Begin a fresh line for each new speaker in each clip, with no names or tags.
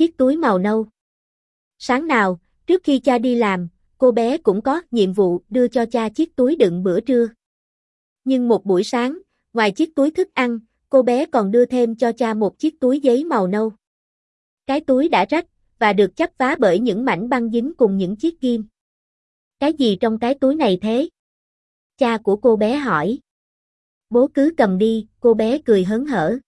chiếc túi màu nâu. Sáng nào, trước khi cha đi làm, cô bé cũng có nhiệm vụ đưa cho cha chiếc túi đựng bữa trưa. Nhưng một buổi sáng, ngoài chiếc túi thức ăn, cô bé còn đưa thêm cho cha một chiếc túi giấy màu nâu. Cái túi đã rách, và được chắp vá bởi những mảnh băng dính cùng những chiếc kim. Cái gì trong cái túi này thế? Cha của cô bé hỏi. Bố cứ cầm đi, cô bé cười hớn hở.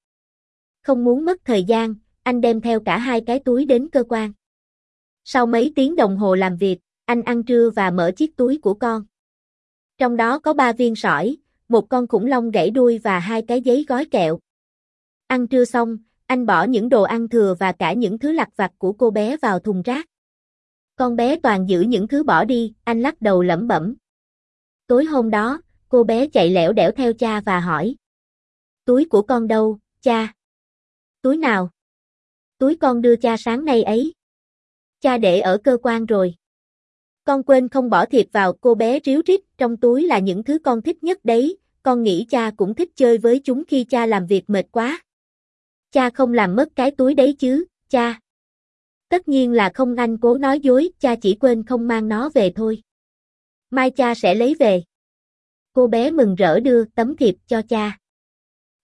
Không muốn mất thời gian, anh đem theo cả hai cái túi đến cơ quan. Sau mấy tiếng đồng hồ làm việc, anh ăn trưa và mở chiếc túi của con. Trong đó có ba viên sỏi, một con khủng long gãy đuôi và hai cái giấy gói kẹo. Ăn trưa xong, anh bỏ những đồ ăn thừa và cả những thứ lặt vặt của cô bé vào thùng rác. Con bé toàn giữ những thứ bỏ đi, anh lắc đầu lẩm bẩm. Tối hôm đó, cô bé chạy lẻo đẻo theo cha và hỏi. Túi của con đâu, cha? Túi nào? Túi con đưa cha sáng nay ấy. Cha để ở cơ quan rồi. Con quên không bỏ thiệp vào, cô bé ríu rít, trong túi là những thứ con thích nhất đấy, con nghĩ cha cũng thích chơi với chúng khi cha làm việc mệt quá. Cha không làm mất cái túi đấy chứ, cha. Tất nhiên là không anh cố nói dối, cha chỉ quên không mang nó về thôi. Mai cha sẽ lấy về. Cô bé mừng rỡ đưa tấm thiệp cho cha.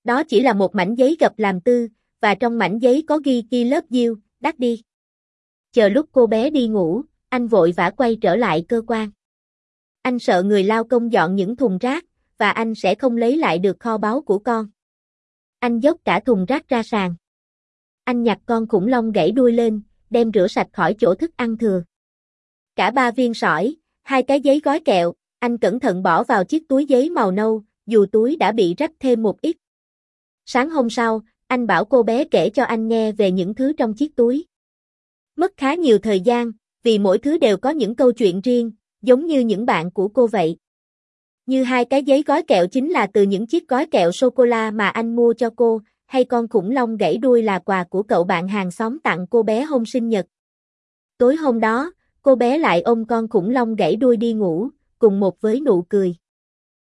Đó chỉ là một mảnh giấy gập làm tư, và trong mảnh giấy có ghi ghi lớp diêu, đắt đi. Chờ lúc cô bé đi ngủ, anh vội vã quay trở lại cơ quan. Anh sợ người lao công dọn những thùng rác, và anh sẽ không lấy lại được kho báu của con. Anh dốc cả thùng rác ra sàn. Anh nhặt con khủng long gãy đuôi lên, đem rửa sạch khỏi chỗ thức ăn thừa. Cả ba viên sỏi, hai cái giấy gói kẹo, anh cẩn thận bỏ vào chiếc túi giấy màu nâu, dù túi đã bị rách thêm một ít. Sáng hôm sau, anh bảo cô bé kể cho anh nghe về những thứ trong chiếc túi. Mất khá nhiều thời gian, vì mỗi thứ đều có những câu chuyện riêng, giống như những bạn của cô vậy. Như hai cái giấy gói kẹo chính là từ những chiếc gói kẹo sô-cô-la mà anh mua cho cô, hay con khủng long gãy đuôi là quà của cậu bạn hàng xóm tặng cô bé hôm sinh nhật. Tối hôm đó, cô bé lại ôm con khủng long gãy đuôi đi ngủ, cùng một với nụ cười.